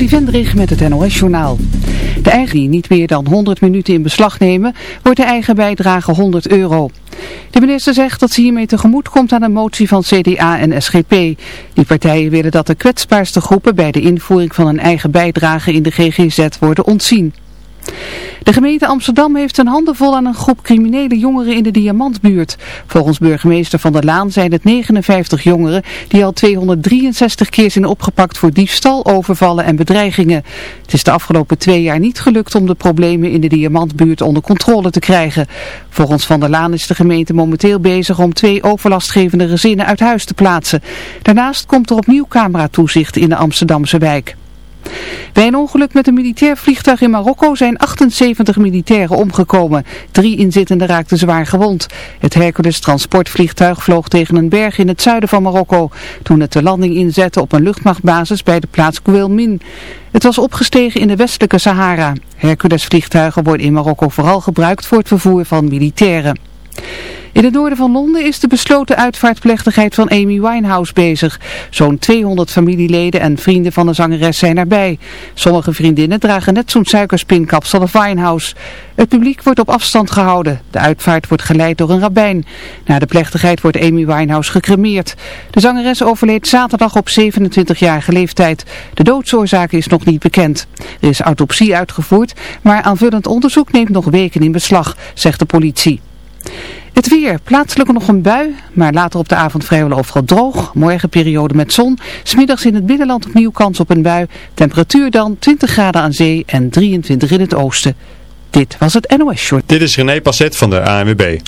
Trudy Vendrig met het NOS-journaal. De eigen die niet meer dan 100 minuten in beslag nemen, wordt de eigen bijdrage 100 euro. De minister zegt dat ze hiermee tegemoet komt aan een motie van CDA en SGP. Die partijen willen dat de kwetsbaarste groepen bij de invoering van een eigen bijdrage in de GGZ worden ontzien. De gemeente Amsterdam heeft een handen vol aan een groep criminele jongeren in de Diamantbuurt. Volgens burgemeester Van der Laan zijn het 59 jongeren die al 263 keer zijn opgepakt voor diefstal, overvallen en bedreigingen. Het is de afgelopen twee jaar niet gelukt om de problemen in de Diamantbuurt onder controle te krijgen. Volgens Van der Laan is de gemeente momenteel bezig om twee overlastgevende gezinnen uit huis te plaatsen. Daarnaast komt er opnieuw cameratoezicht in de Amsterdamse wijk. Bij een ongeluk met een militair vliegtuig in Marokko zijn 78 militairen omgekomen. Drie inzittenden raakten zwaar gewond. Het Hercules transportvliegtuig vloog tegen een berg in het zuiden van Marokko. Toen het de landing inzette op een luchtmachtbasis bij de plaats Guelmin. Het was opgestegen in de westelijke Sahara. Hercules vliegtuigen worden in Marokko vooral gebruikt voor het vervoer van militairen. In het noorden van Londen is de besloten uitvaartplechtigheid van Amy Winehouse bezig. Zo'n 200 familieleden en vrienden van de zangeres zijn erbij. Sommige vriendinnen dragen net zo'n suikerspinkapsel als Winehouse. Het publiek wordt op afstand gehouden. De uitvaart wordt geleid door een rabbijn. Na de plechtigheid wordt Amy Winehouse gecremeerd. De zangeres overleed zaterdag op 27-jarige leeftijd. De doodsoorzaak is nog niet bekend. Er is autopsie uitgevoerd, maar aanvullend onderzoek neemt nog weken in beslag, zegt de politie. Het weer, plaatselijk nog een bui, maar later op de avond vrijwel overal droog. Morgen periode met zon. Smiddags in het binnenland opnieuw kans op een bui. Temperatuur dan 20 graden aan zee en 23 in het oosten. Dit was het NOS Short. Dit is René Passet van de ANWB.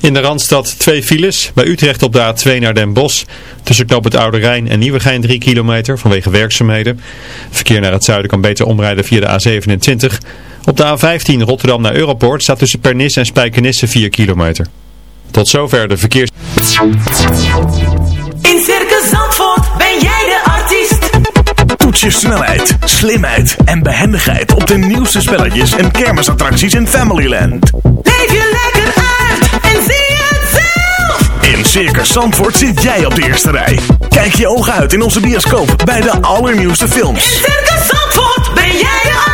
In de Randstad twee files. Bij Utrecht op de A2 naar Den Bosch. Tussen knoop het Oude Rijn en Nieuwegein 3 kilometer vanwege werkzaamheden. Verkeer naar het zuiden kan beter omrijden via de A27. Op de A15 Rotterdam naar Europoort staat tussen Pernis en Spijkenisse 4 kilometer. Tot zover de verkeers... In Circus Zandvoort ben jij de artiest. Toets je snelheid, slimheid en behendigheid op de nieuwste spelletjes en kermisattracties in Familyland. Leef je lekker uit en zie het zelf. In Circus Zandvoort zit jij op de eerste rij. Kijk je ogen uit in onze bioscoop bij de allernieuwste films. In Circus Zandvoort ben jij de artiest.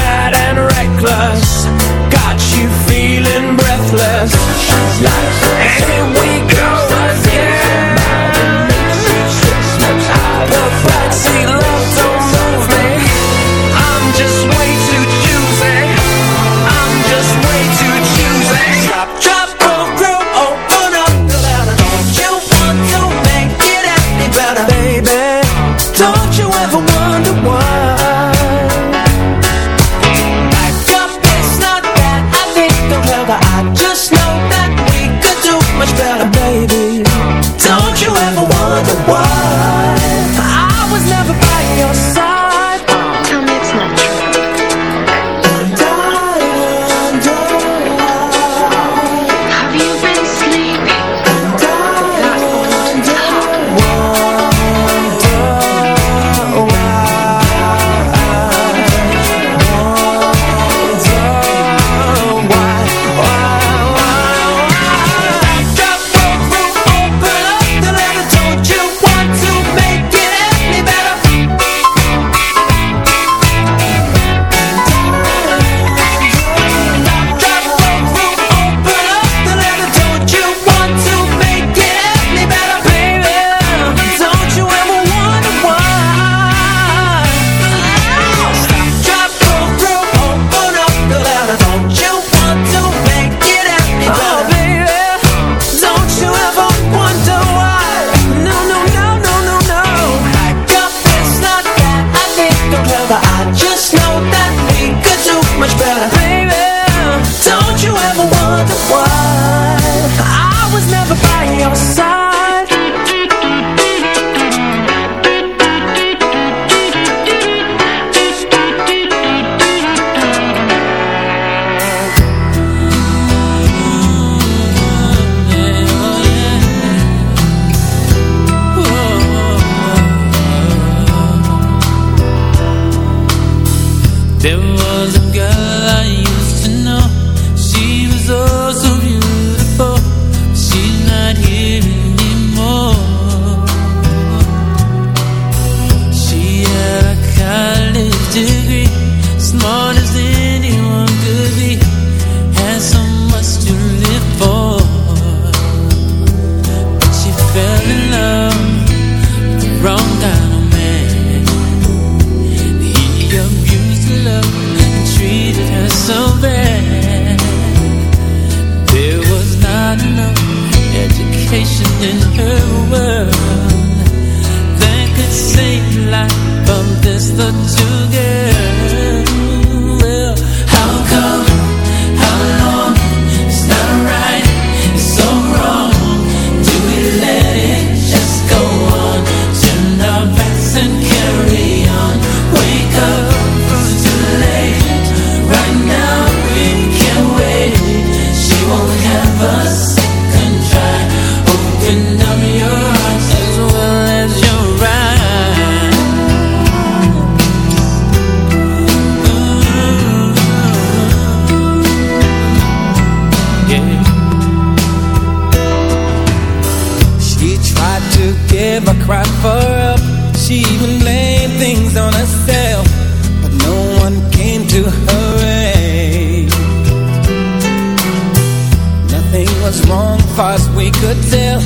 we could tell.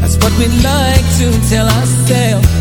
That's what we'd like to tell ourselves.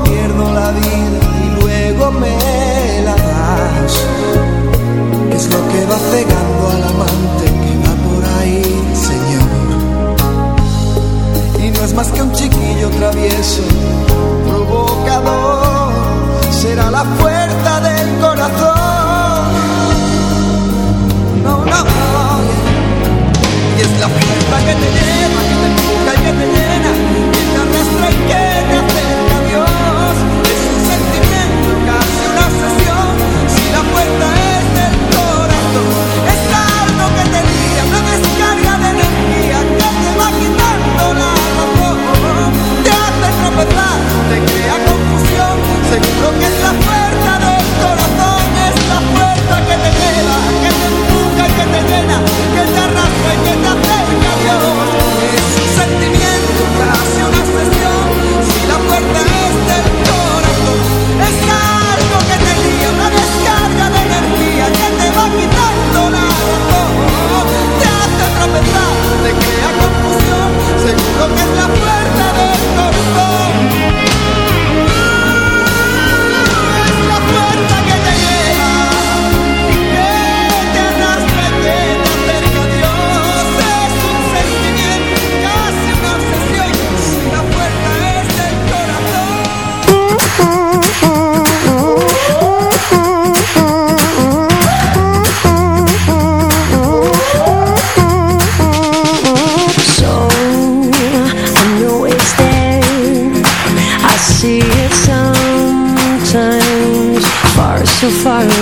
Pierdo la vida so far away.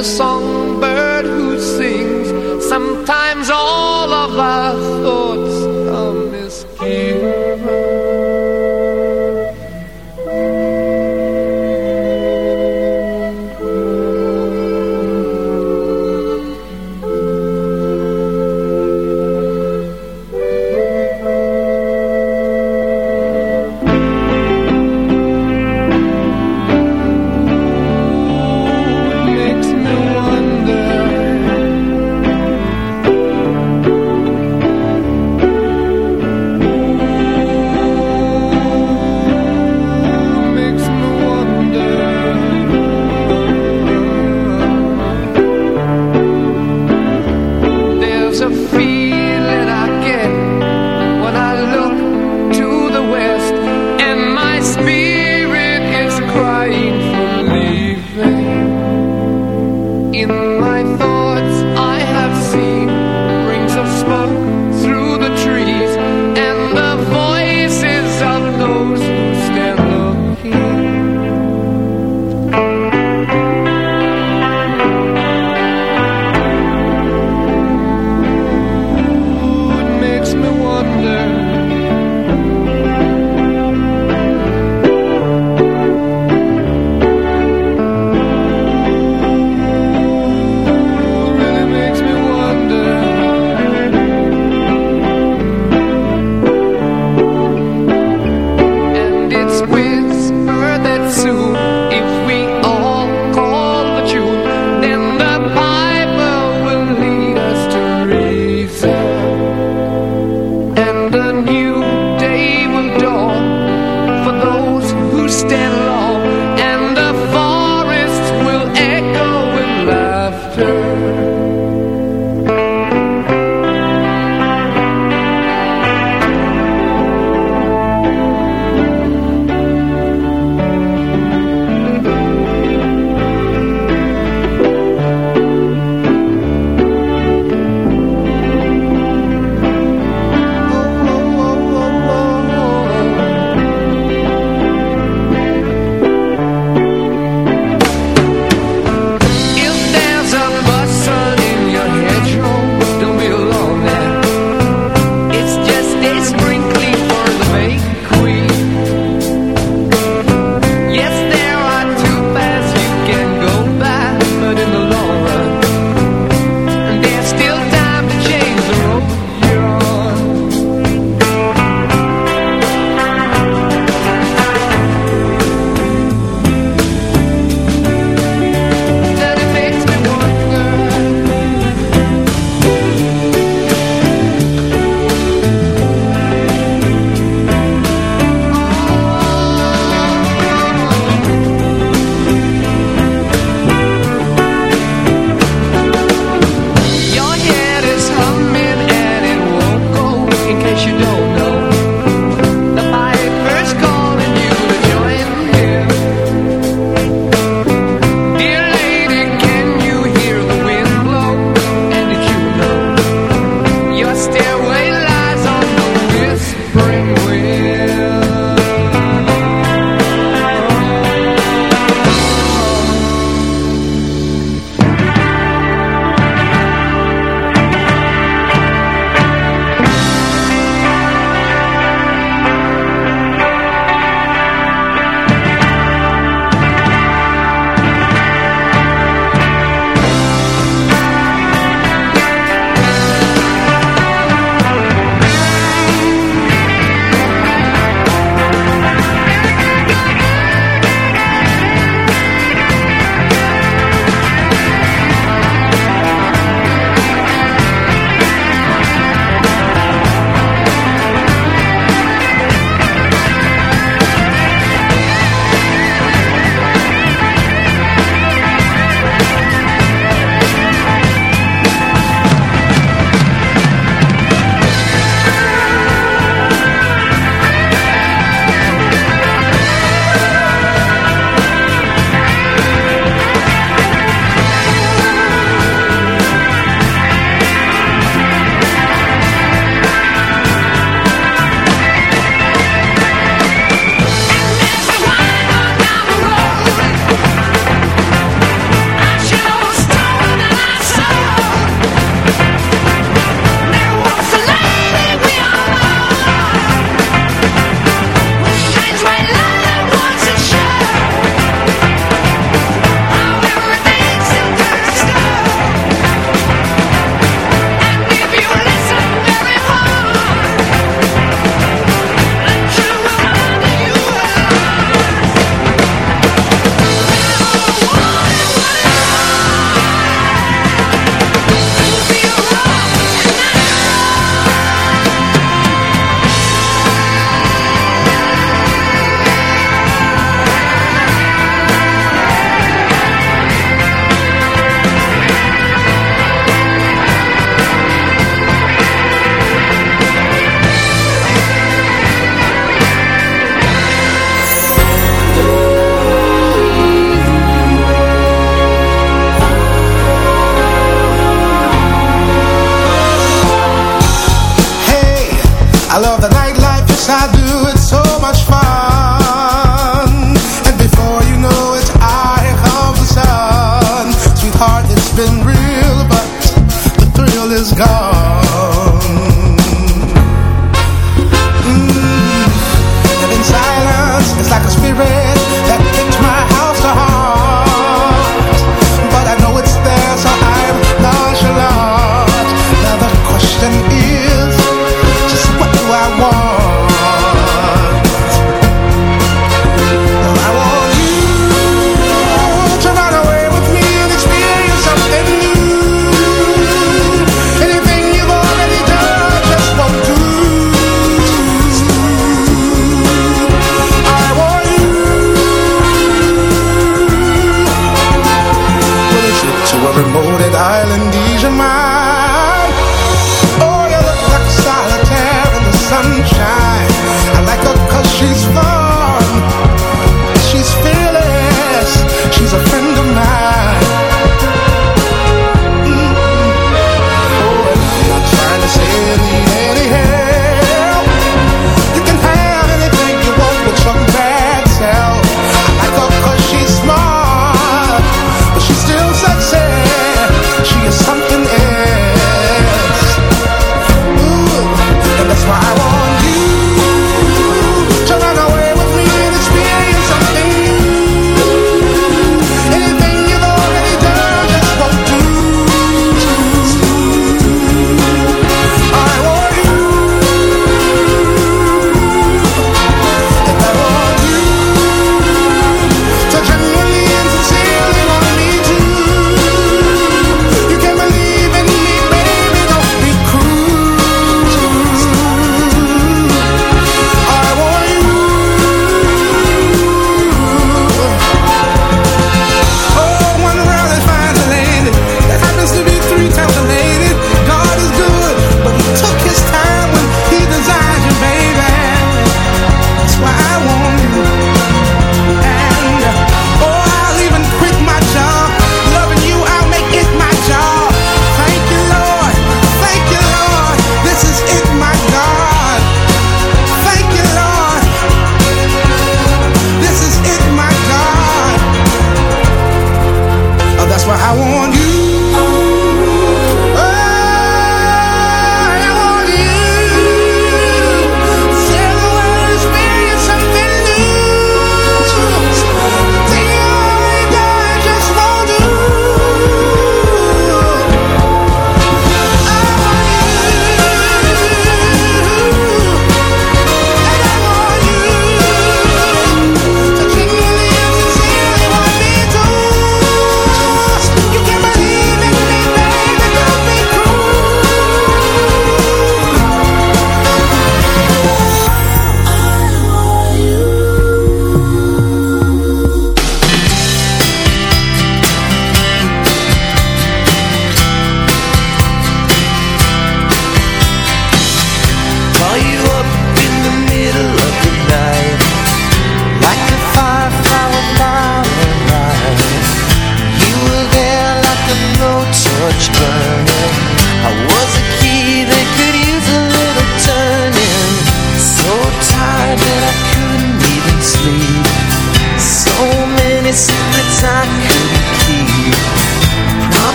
the song.